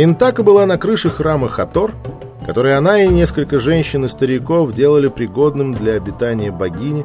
Ментака была на крыше храма Хатор, который она и несколько женщин и стариков делали пригодным для обитания богини,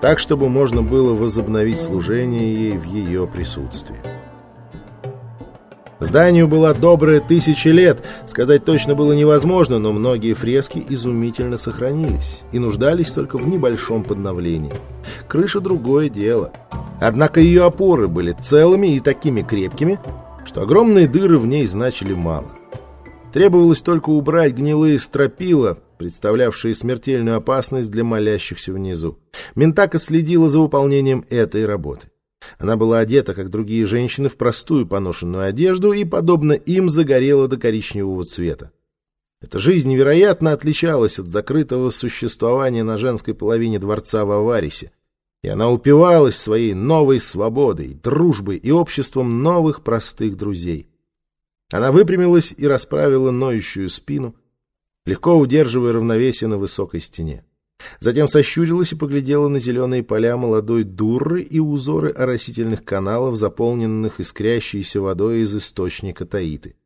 так, чтобы можно было возобновить служение ей в ее присутствии. Зданию была добрая тысяча лет, сказать точно было невозможно, но многие фрески изумительно сохранились и нуждались только в небольшом подновлении. Крыша — другое дело. Однако ее опоры были целыми и такими крепкими, что огромные дыры в ней значили мало. Требовалось только убрать гнилые стропила, представлявшие смертельную опасность для молящихся внизу. Ментака следила за выполнением этой работы. Она была одета, как другие женщины, в простую поношенную одежду и, подобно им, загорела до коричневого цвета. Эта жизнь невероятно отличалась от закрытого существования на женской половине дворца в Аварисе, и она упивалась своей новой свободой, дружбой и обществом новых простых друзей. Она выпрямилась и расправила ноющую спину, легко удерживая равновесие на высокой стене. Затем сощурилась и поглядела на зеленые поля молодой дурры и узоры оросительных каналов, заполненных искрящейся водой из источника Таиты.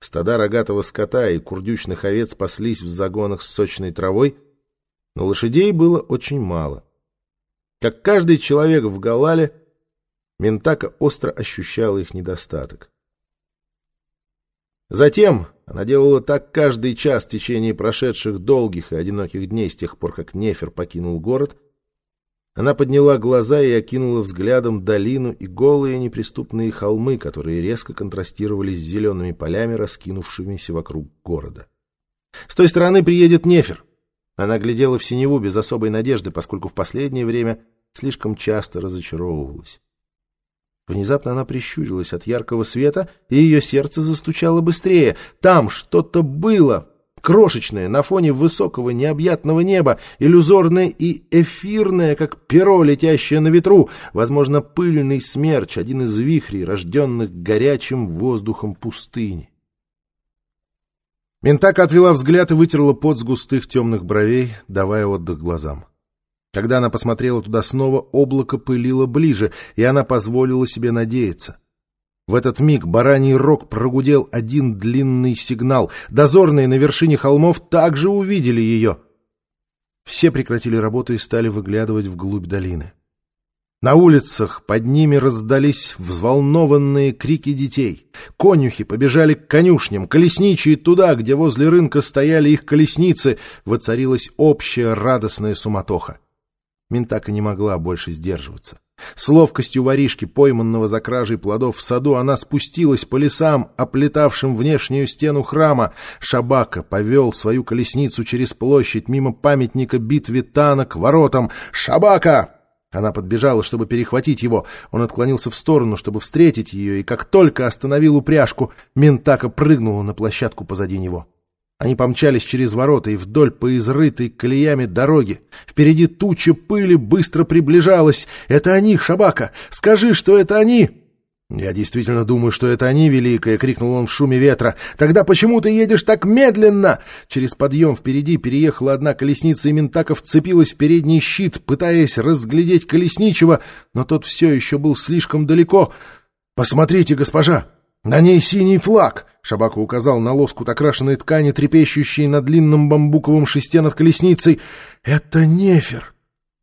Стада рогатого скота и курдючных овец паслись в загонах с сочной травой, но лошадей было очень мало. Как каждый человек в Галале, Ментака остро ощущала их недостаток. Затем она делала так каждый час в течение прошедших долгих и одиноких дней с тех пор, как Нефер покинул город. Она подняла глаза и окинула взглядом долину и голые неприступные холмы, которые резко контрастировали с зелеными полями, раскинувшимися вокруг города. С той стороны приедет Нефер. Она глядела в синеву без особой надежды, поскольку в последнее время слишком часто разочаровывалась. Внезапно она прищурилась от яркого света, и ее сердце застучало быстрее. Там что-то было, крошечное, на фоне высокого необъятного неба, иллюзорное и эфирное, как перо, летящее на ветру, возможно, пыльный смерч, один из вихрей, рожденных горячим воздухом пустыни. Ментака отвела взгляд и вытерла пот с густых темных бровей, давая отдых глазам. Когда она посмотрела туда снова, облако пылило ближе, и она позволила себе надеяться. В этот миг бараний рог прогудел один длинный сигнал. Дозорные на вершине холмов также увидели ее. Все прекратили работу и стали выглядывать вглубь долины. На улицах под ними раздались взволнованные крики детей. Конюхи побежали к конюшням, колесничие туда, где возле рынка стояли их колесницы, воцарилась общая радостная суматоха. Ментака не могла больше сдерживаться. С ловкостью воришки, пойманного за кражей плодов в саду, она спустилась по лесам, оплетавшим внешнюю стену храма. Шабака повел свою колесницу через площадь мимо памятника битве Тана к воротам. «Шабака!» Она подбежала, чтобы перехватить его. Он отклонился в сторону, чтобы встретить ее, и как только остановил упряжку, Ментака прыгнула на площадку позади него. Они помчались через ворота и вдоль по изрытой колеями дороги. Впереди туча пыли быстро приближалась. «Это они, Шабака! Скажи, что это они!» «Я действительно думаю, что это они, Великая!» — крикнул он в шуме ветра. «Тогда почему ты едешь так медленно?» Через подъем впереди переехала одна колесница, и Ментака вцепилась в передний щит, пытаясь разглядеть колесничего, но тот все еще был слишком далеко. «Посмотрите, госпожа!» «На ней синий флаг!» — Шабака указал на лоскут окрашенной ткани, трепещущей на длинном бамбуковом шесте над колесницей. «Это нефер!»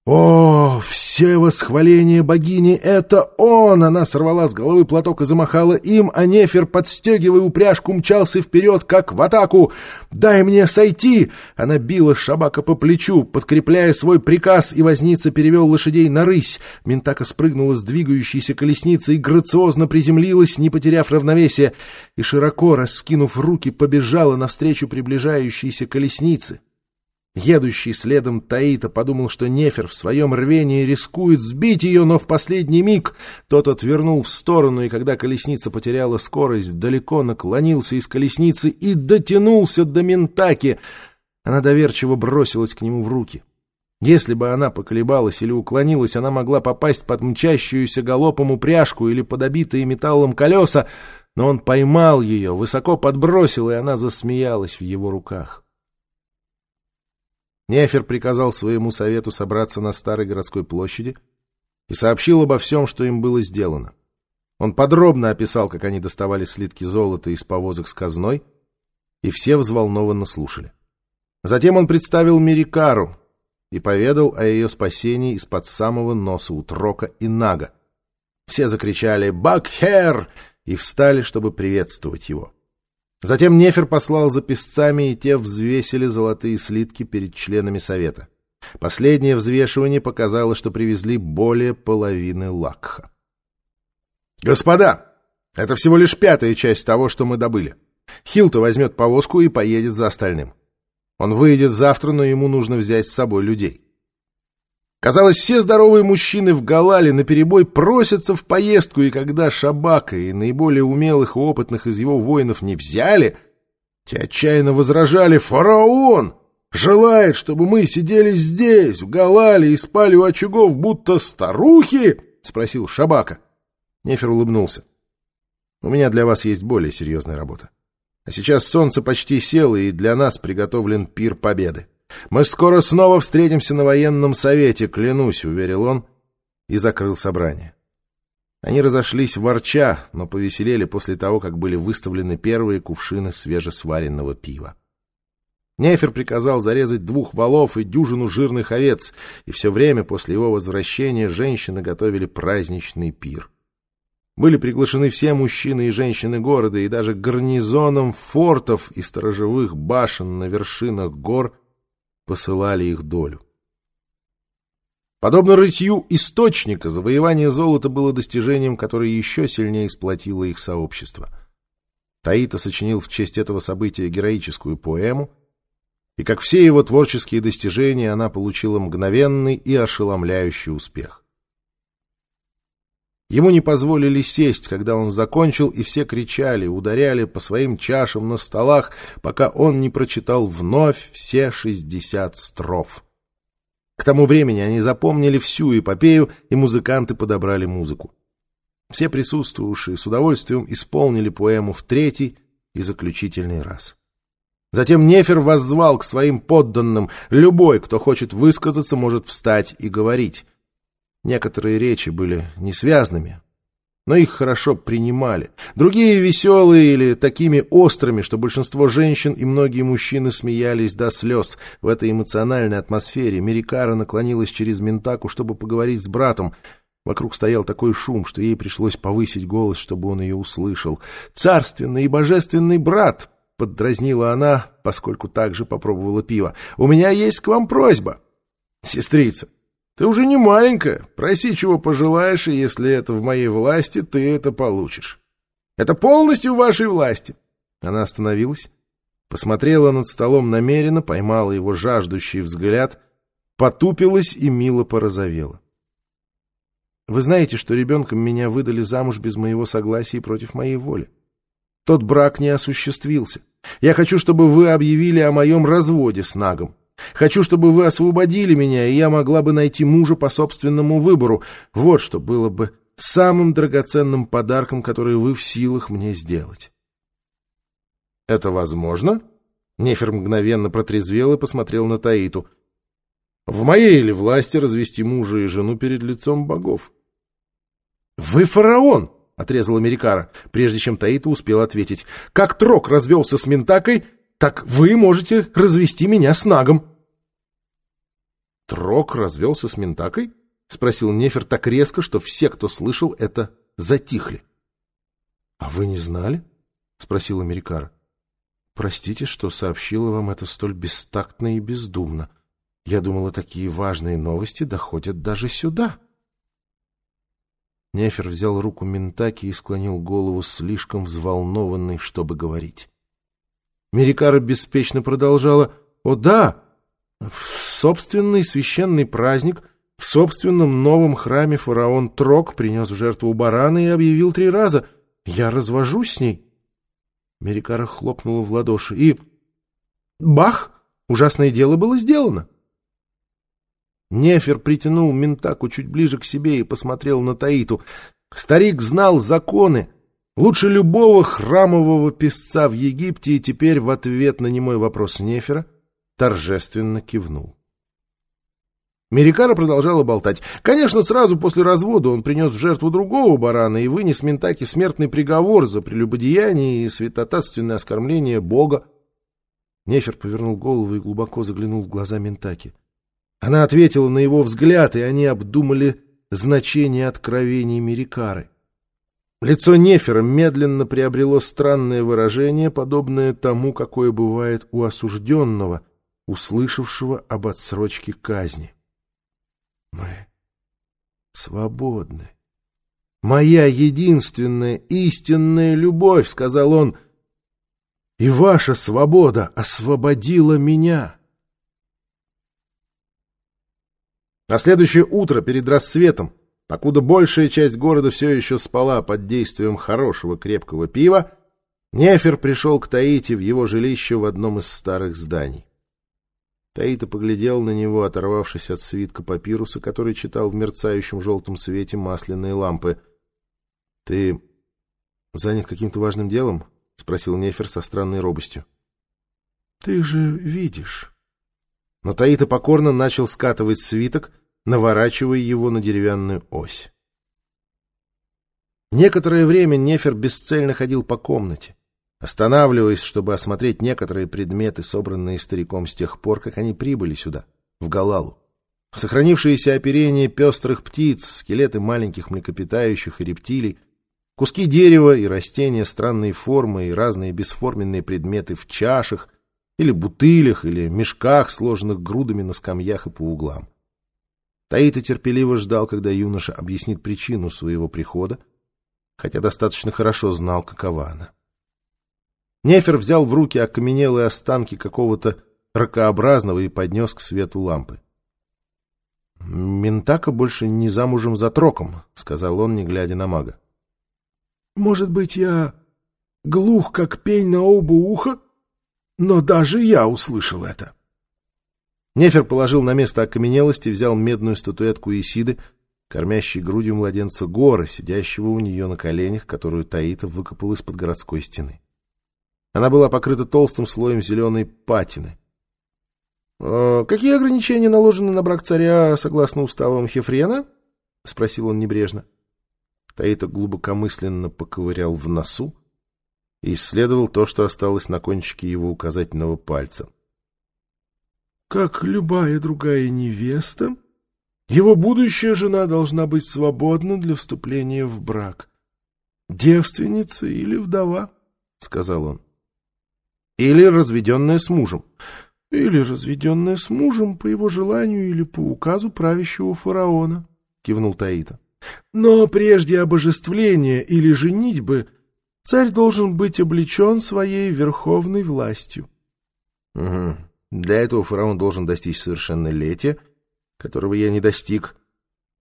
«О, все восхваления богини — это он!» Она сорвала с головы платок и замахала им, а Нефер, подстегивая упряжку, мчался вперед, как в атаку. «Дай мне сойти!» Она била Шабака по плечу, подкрепляя свой приказ, и возница перевел лошадей на рысь. Ментака спрыгнула с двигающейся колесницы и грациозно приземлилась, не потеряв равновесия, и, широко раскинув руки, побежала навстречу приближающейся колеснице. Едущий следом Таита подумал, что Нефер в своем рвении рискует сбить ее, но в последний миг тот отвернул в сторону, и когда колесница потеряла скорость, далеко наклонился из колесницы и дотянулся до Ментаки. Она доверчиво бросилась к нему в руки. Если бы она поколебалась или уклонилась, она могла попасть под мчащуюся галопом упряжку или под обитые металлом колеса, но он поймал ее, высоко подбросил, и она засмеялась в его руках. Нефер приказал своему совету собраться на старой городской площади и сообщил обо всем, что им было сделано. Он подробно описал, как они доставали слитки золота из повозок с казной, и все взволнованно слушали. Затем он представил Мерикару и поведал о ее спасении из-под самого носа у Трока и Нага. Все закричали «Бакхер!» и встали, чтобы приветствовать его. Затем Нефер послал за песцами, и те взвесили золотые слитки перед членами совета. Последнее взвешивание показало, что привезли более половины лакха. «Господа, это всего лишь пятая часть того, что мы добыли. Хилта возьмет повозку и поедет за остальным. Он выйдет завтра, но ему нужно взять с собой людей. Казалось, все здоровые мужчины в Галале наперебой просятся в поездку, и когда Шабака и наиболее умелых и опытных из его воинов не взяли, те отчаянно возражали «Фараон! Желает, чтобы мы сидели здесь, в Галале, и спали у очагов, будто старухи?» — спросил Шабака. Нефер улыбнулся. «У меня для вас есть более серьезная работа. А сейчас солнце почти село, и для нас приготовлен пир победы. Мы скоро снова встретимся на военном совете, клянусь», — уверил он, и закрыл собрание. Они разошлись ворча, но повеселели после того, как были выставлены первые кувшины свежесваренного пива. Нефер приказал зарезать двух валов и дюжину жирных овец, и все время после его возвращения женщины готовили праздничный пир. Были приглашены все мужчины и женщины города, и даже гарнизоном фортов и сторожевых башен на вершинах гор посылали их долю. Подобно рытью источника, завоевание золота было достижением, которое еще сильнее сплотило их сообщество. Таита сочинил в честь этого события героическую поэму, и, как все его творческие достижения, она получила мгновенный и ошеломляющий успех. Ему не позволили сесть, когда он закончил, и все кричали, ударяли по своим чашам на столах, пока он не прочитал вновь все шестьдесят строф. К тому времени они запомнили всю эпопею, и музыканты подобрали музыку. Все присутствовавшие с удовольствием исполнили поэму в третий и заключительный раз. Затем Нефер воззвал к своим подданным. Любой, кто хочет высказаться, может встать и говорить. Некоторые речи были несвязными, но их хорошо принимали. Другие веселые или такими острыми, что большинство женщин и многие мужчины смеялись до слез. В этой эмоциональной атмосфере Мерикара наклонилась через Ментаку, чтобы поговорить с братом. Вокруг стоял такой шум, что ей пришлось повысить голос, чтобы он ее услышал. «Царственный и божественный брат!» — поддразнила она, поскольку также попробовала пиво. «У меня есть к вам просьба!» «Сестрица, ты уже не маленькая. Проси, чего пожелаешь, и если это в моей власти, ты это получишь. Это полностью в вашей власти. Она остановилась, посмотрела над столом намеренно, поймала его жаждущий взгляд, потупилась и мило порозовела. Вы знаете, что ребенком меня выдали замуж без моего согласия и против моей воли. Тот брак не осуществился. Я хочу, чтобы вы объявили о моем разводе с Нагом. Хочу, чтобы вы освободили меня, и я могла бы найти мужа по собственному выбору. Вот что было бы самым драгоценным подарком, который вы в силах мне сделать. — Это возможно? Нефер мгновенно протрезвел и посмотрел на Таиту. — В моей ли власти развести мужа и жену перед лицом богов? — Вы фараон! — отрезал Америкара, прежде чем Таита успел ответить. — Как Трок развелся с Ментакой, так вы можете развести меня с Нагом. Трок развелся с Ментакой? — спросил Нефер так резко, что все, кто слышал это, затихли. — А вы не знали? — спросил Америкара. — Простите, что сообщила вам это столь бестактно и бездумно. Я думала, такие важные новости доходят даже сюда. Нефер взял руку Ментаки и склонил голову слишком взволнованный, чтобы говорить. Мерикара беспечно продолжала. «О да! В собственный священный праздник в собственном новом храме фараон Трок принес жертву барана и объявил три раза «Я развожусь с ней». Мерикара хлопнула в ладоши и... Бах! Ужасное дело было сделано. Нефер притянул Ментаку чуть ближе к себе и посмотрел на Таиту. Старик знал законы, Лучше любого храмового песца в Египте и теперь в ответ на немой вопрос Нефера торжественно кивнул. Мерикара продолжала болтать. Конечно, сразу после развода он принес в жертву другого барана и вынес Ментаке смертный приговор за прелюбодеяние и святотатственное оскорбление Бога. Нефер повернул голову и глубоко заглянул в глаза Ментаки. Она ответила на его взгляд, и они обдумали значение откровений Мерикары. Лицо Нефера медленно приобрело странное выражение, подобное тому, какое бывает у осужденного, услышавшего об отсрочке казни. «Мы свободны. Моя единственная истинная любовь», — сказал он, — «и ваша свобода освободила меня». На следующее утро перед рассветом Покуда большая часть города все еще спала под действием хорошего крепкого пива, Нефер пришел к Таити в его жилище в одном из старых зданий. Таита поглядел на него, оторвавшись от свитка папируса, который читал в мерцающем желтом свете масляные лампы. — Ты занят каким-то важным делом? — спросил Нефер со странной робостью. — Ты же видишь. Но Таита покорно начал скатывать свиток — наворачивая его на деревянную ось. Некоторое время Нефер бесцельно ходил по комнате, останавливаясь, чтобы осмотреть некоторые предметы, собранные стариком с тех пор, как они прибыли сюда, в Галалу. Сохранившиеся оперения пестрых птиц, скелеты маленьких млекопитающих и рептилий, куски дерева и растения странной формы и разные бесформенные предметы в чашах или бутылях или мешках, сложенных грудами на скамьях и по углам. Таита терпеливо ждал, когда юноша объяснит причину своего прихода, хотя достаточно хорошо знал, какова она. Нефер взял в руки окаменелые останки какого-то ракообразного и поднес к свету лампы. — Ментака больше не замужем за троком, — сказал он, не глядя на мага. — Может быть, я глух, как пень на оба уха, но даже я услышал это. Нефер положил на место окаменелости, взял медную статуэтку Исиды, кормящей грудью младенца горы, сидящего у нее на коленях, которую Таита выкопал из-под городской стены. Она была покрыта толстым слоем зеленой патины. «Э, «Какие ограничения наложены на брак царя согласно уставам Хефрена?» — спросил он небрежно. Таита глубокомысленно поковырял в носу и исследовал то, что осталось на кончике его указательного пальца как любая другая невеста, его будущая жена должна быть свободна для вступления в брак. Девственница или вдова, — сказал он. Или разведенная с мужем. Или разведенная с мужем по его желанию или по указу правящего фараона, — кивнул Таита. Но прежде обожествления или женитьбы царь должен быть облечен своей верховной властью. — Угу. Для этого фараон должен достичь совершеннолетия, которого я не достиг,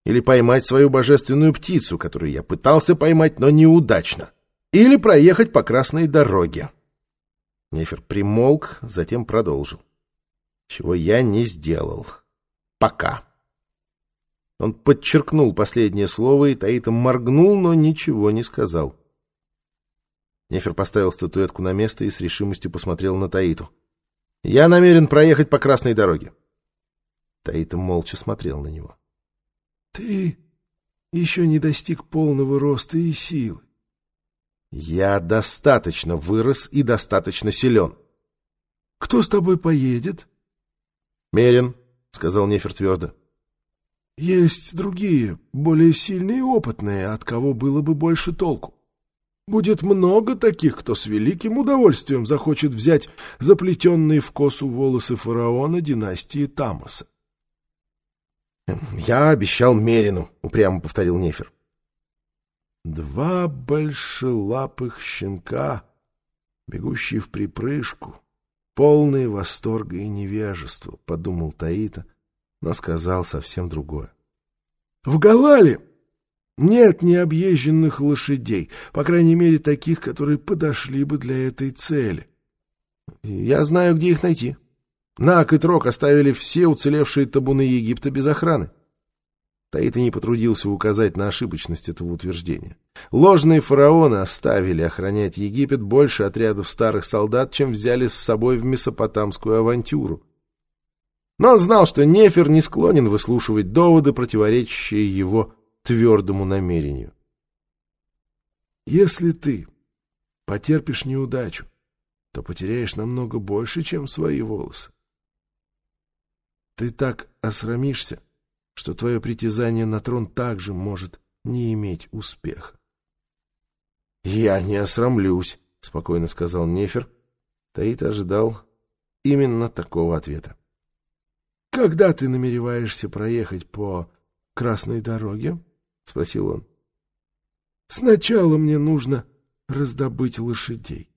или поймать свою божественную птицу, которую я пытался поймать, но неудачно, или проехать по красной дороге. Нефер примолк, затем продолжил. Чего я не сделал. Пока. Он подчеркнул последнее слово, и Таита моргнул, но ничего не сказал. Нефер поставил статуэтку на место и с решимостью посмотрел на Таиту. Я намерен проехать по красной дороге. Таита молча смотрел на него. — Ты еще не достиг полного роста и силы. — Я достаточно вырос и достаточно силен. — Кто с тобой поедет? — Мерин, — сказал Нефер твердо. — Есть другие, более сильные и опытные, от кого было бы больше толку. Будет много таких, кто с великим удовольствием захочет взять заплетенные в косу волосы фараона династии Тамоса. «Я обещал Мерину», — упрямо повторил Нефер. «Два большелапых щенка, бегущие в припрыжку, полные восторга и невежества», — подумал Таита, но сказал совсем другое. «В Галале нет необъезженных лошадей, по крайней мере, таких, которые подошли бы для этой цели. Я знаю, где их найти. Нак и Трок оставили все уцелевшие табуны Египта без охраны. Таита не потрудился указать на ошибочность этого утверждения. Ложные фараоны оставили охранять Египет больше отрядов старых солдат, чем взяли с собой в месопотамскую авантюру. Но он знал, что Нефер не склонен выслушивать доводы, противоречащие его твердому намерению. «Если ты потерпишь неудачу, то потеряешь намного больше, чем свои волосы. Ты так осрамишься, что твое притязание на трон также может не иметь успеха. — Я не осрамлюсь, — спокойно сказал Нефер. Таит ожидал именно такого ответа. — Когда ты намереваешься проехать по красной дороге? — спросил он. — Сначала мне нужно раздобыть лошадей.